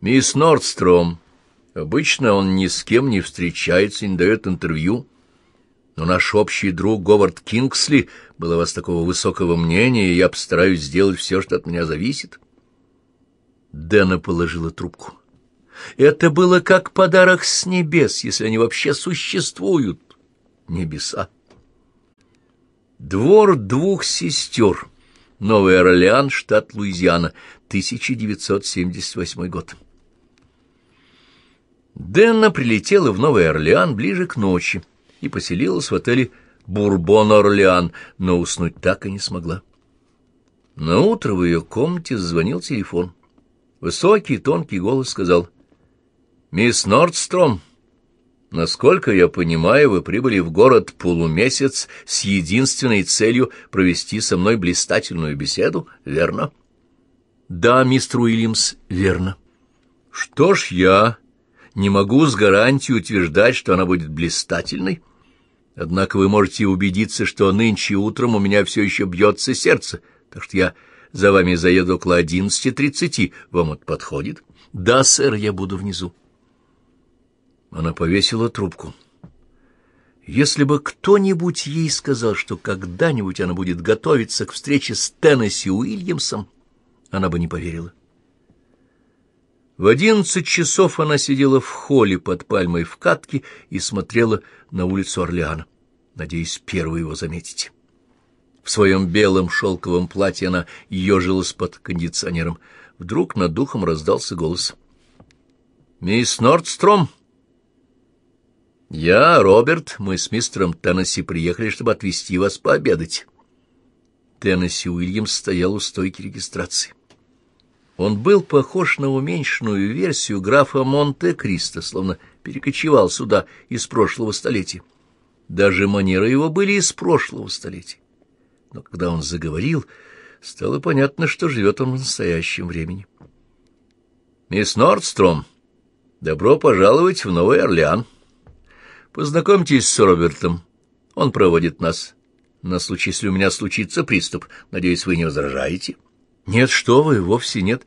Мисс Нордстром. Обычно он ни с кем не встречается и не дает интервью. Но наш общий друг Говард Кингсли был о вас такого высокого мнения, и я постараюсь сделать все, что от меня зависит. Дэна положила трубку. Это было как подарок с небес, если они вообще существуют. Небеса. Двор двух сестер. Новый Орлеан, штат Луизиана, 1978 год. Денна прилетела в Новый Орлеан ближе к ночи и поселилась в отеле «Бурбон-Орлеан», но уснуть так и не смогла. На утро в ее комнате зазвонил телефон. Высокий, тонкий голос сказал, «Мисс Нордстром, насколько я понимаю, вы прибыли в город полумесяц с единственной целью провести со мной блистательную беседу, верно?» «Да, мистер Уильямс, верно». «Что ж, я не могу с гарантией утверждать, что она будет блистательной. Однако вы можете убедиться, что нынче утром у меня все еще бьется сердце, так что я за вами заеду около одиннадцати тридцати. Вам это подходит? Да, сэр, я буду внизу. Она повесила трубку. Если бы кто-нибудь ей сказал, что когда-нибудь она будет готовиться к встрече с Теннесси Уильямсом, она бы не поверила. В одиннадцать часов она сидела в холле под пальмой в катке и смотрела на улицу Орлеана, надеясь первой его заметить. В своем белом шелковом платье она ежилась под кондиционером. Вдруг над духом раздался голос. «Мисс Нордстром?» «Я, Роберт, мы с мистером Теннесси приехали, чтобы отвезти вас пообедать». Теннесси Уильямс стоял у стойки регистрации. Он был похож на уменьшенную версию графа Монте-Кристо, словно перекочевал сюда из прошлого столетия. Даже манеры его были из прошлого столетия. Но когда он заговорил, стало понятно, что живет он в настоящем времени. «Мисс Нордстром, добро пожаловать в Новый Орлеан. Познакомьтесь с Робертом. Он проводит нас. На случай, если у меня случится приступ. Надеюсь, вы не возражаете?» Нет, что вы, вовсе нет.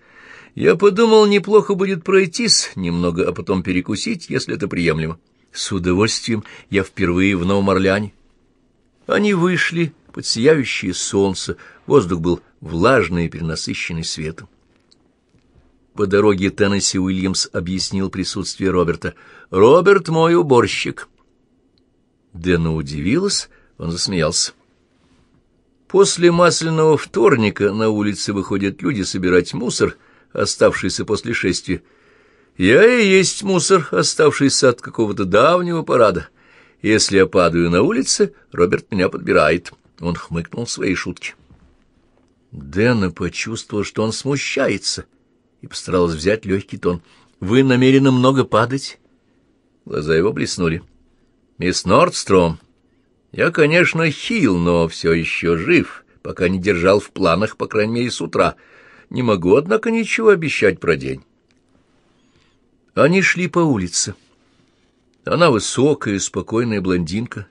Я подумал, неплохо будет пройтись немного, а потом перекусить, если это приемлемо. С удовольствием я впервые в Новом Орлеане. Они вышли под сияющее солнце, воздух был влажный и перенасыщенный светом. По дороге Теннесси Уильямс объяснил присутствие Роберта. «Роберт мой уборщик». Дэна удивилась, он засмеялся. После масляного вторника на улице выходят люди собирать мусор, оставшийся после шествия. Я и есть мусор, оставшийся от какого-то давнего парада. Если я падаю на улице, Роберт меня подбирает. Он хмыкнул своей шутки. Дэна почувствовал, что он смущается, и постаралась взять легкий тон. «Вы намерены много падать?» Глаза его блеснули. «Мисс Нордстром, я, конечно, хил, но все еще жив, пока не держал в планах, по крайней мере, с утра. Не могу, однако, ничего обещать про день. Они шли по улице. Она высокая, спокойная блондинка.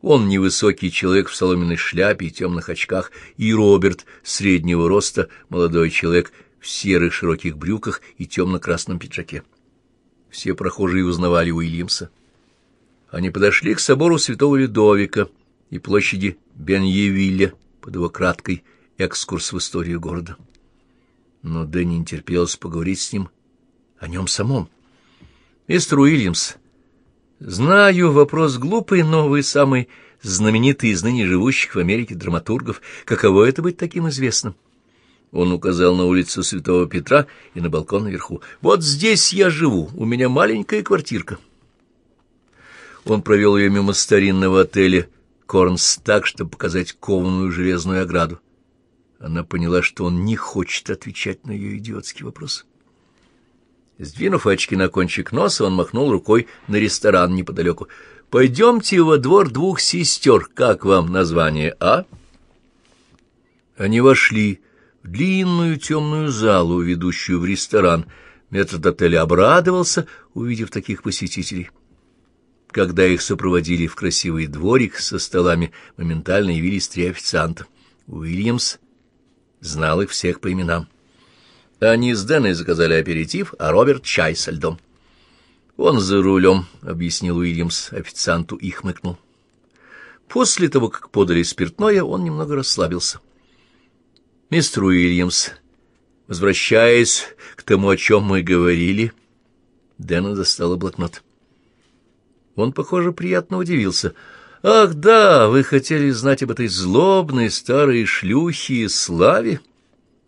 Он невысокий человек в соломенной шляпе и темных очках, и Роберт, среднего роста, молодой человек в серых широких брюках и темно-красном пиджаке. Все прохожие узнавали Уильямса. Они подошли к собору святого Людовика и площади Беньевилля под его краткой экскурс в историю города. Но Дэнни не терпелось поговорить с ним о нем самом. «Мистер Уильямс, знаю, вопрос глупый, но вы самый знаменитый из ныне живущих в Америке драматургов. Каково это быть таким известным?» Он указал на улицу Святого Петра и на балкон наверху. «Вот здесь я живу, у меня маленькая квартирка». Он провел ее мимо старинного отеля «Корнс» так, чтобы показать кованую железную ограду. Она поняла, что он не хочет отвечать на ее идиотский вопрос. Сдвинув очки на кончик носа, он махнул рукой на ресторан неподалеку. «Пойдемте во двор двух сестер. Как вам название, а?» Они вошли в длинную темную залу, ведущую в ресторан. Метод отеля обрадовался, увидев таких посетителей. Когда их сопроводили в красивый дворик со столами, моментально явились три официанта. Уильямс знал их всех по именам. Они с Дэной заказали аперитив, а Роберт — чай со льдом. «Он за рулем», — объяснил Уильямс официанту и хмыкнул. После того, как подали спиртное, он немного расслабился. «Мистер Уильямс, возвращаясь к тому, о чем мы говорили...» Дэна достала блокнот. Он, похоже, приятно удивился. «Ах, да, вы хотели знать об этой злобной старой шлюхе и славе?»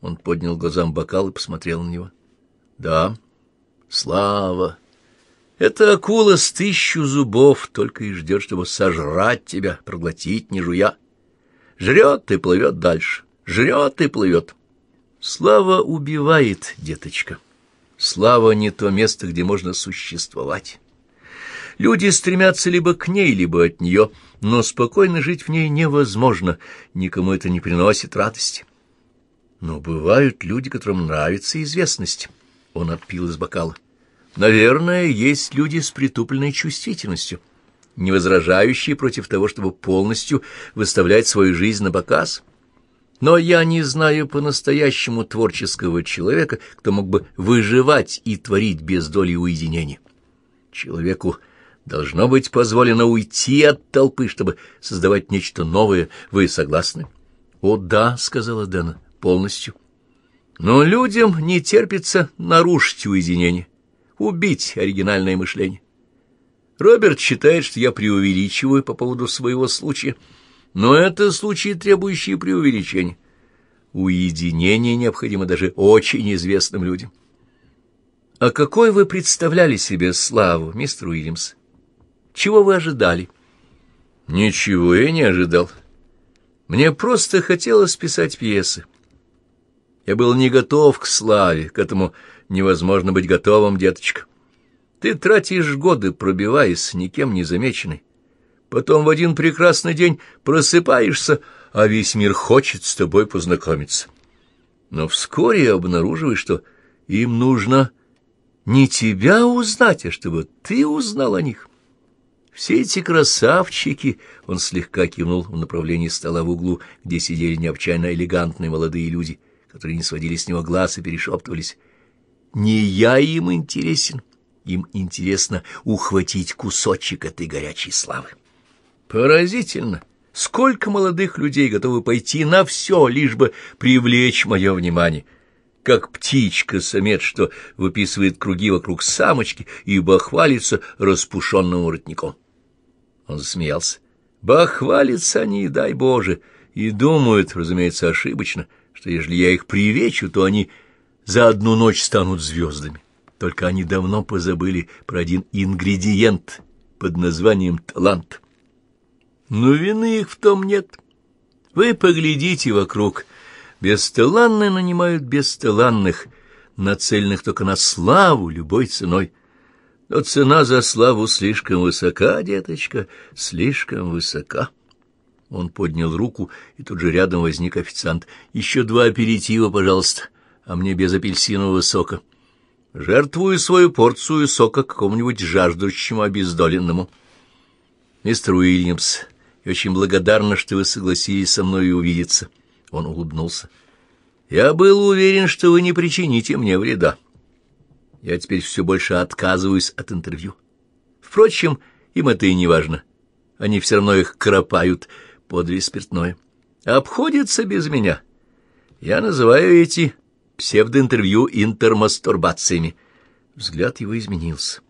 Он поднял глазам бокал и посмотрел на него. «Да, слава. Это акула с тысячу зубов, только и ждет, чтобы сожрать тебя, проглотить, не жуя. Жрет и плывет дальше, жрет и плывет. Слава убивает, деточка. Слава не то место, где можно существовать». Люди стремятся либо к ней, либо от нее, но спокойно жить в ней невозможно, никому это не приносит радости. Но бывают люди, которым нравится известность. Он отпил из бокала. Наверное, есть люди с притупленной чувствительностью, не возражающие против того, чтобы полностью выставлять свою жизнь на показ. Но я не знаю по-настоящему творческого человека, кто мог бы выживать и творить без доли уединения. Человеку Должно быть позволено уйти от толпы, чтобы создавать нечто новое. Вы согласны? — О, да, — сказала Дэна, — полностью. Но людям не терпится нарушить уединение, убить оригинальное мышление. Роберт считает, что я преувеличиваю по поводу своего случая, но это случай, требующий преувеличения. Уединение необходимо даже очень известным людям. А какой вы представляли себе славу, мистер Уильямс? Чего вы ожидали? Ничего я не ожидал. Мне просто хотелось писать пьесы. Я был не готов к славе, к этому невозможно быть готовым, деточка. Ты тратишь годы, пробиваясь, никем не замеченный. Потом в один прекрасный день просыпаешься, а весь мир хочет с тобой познакомиться. Но вскоре обнаруживаешь, что им нужно не тебя узнать, а чтобы ты узнал о них. Все эти красавчики, он слегка кивнул в направлении стола в углу, где сидели необычайно элегантные молодые люди, которые не сводили с него глаз и перешептывались. Не я им интересен, им интересно ухватить кусочек этой горячей славы. Поразительно! Сколько молодых людей готовы пойти на все, лишь бы привлечь мое внимание — как птичка-самец, что выписывает круги вокруг самочки и бахвалится распушенным воротником. Он засмеялся. Бахвалятся они, дай Боже, и думают, разумеется, ошибочно, что ежели я их привечу, то они за одну ночь станут звездами. Только они давно позабыли про один ингредиент под названием талант. Но вины их в том нет. Вы поглядите вокруг. Бесталанные нанимают бесталанных, нацеленных только на славу любой ценой — но цена за славу слишком высока, деточка, слишком высока. Он поднял руку, и тут же рядом возник официант. «Еще два аперитива, пожалуйста, а мне без апельсинового сока. Жертвую свою порцию сока какому-нибудь жаждущему обездоленному». «Мистер Уильямс, я очень благодарна, что вы согласились со мной увидеться». Он улыбнулся. «Я был уверен, что вы не причините мне вреда». Я теперь все больше отказываюсь от интервью. Впрочем, им это и не важно. Они все равно их кропают, подали спиртное. Обходятся без меня. Я называю эти псевдоинтервью интермастурбациями. Взгляд его изменился.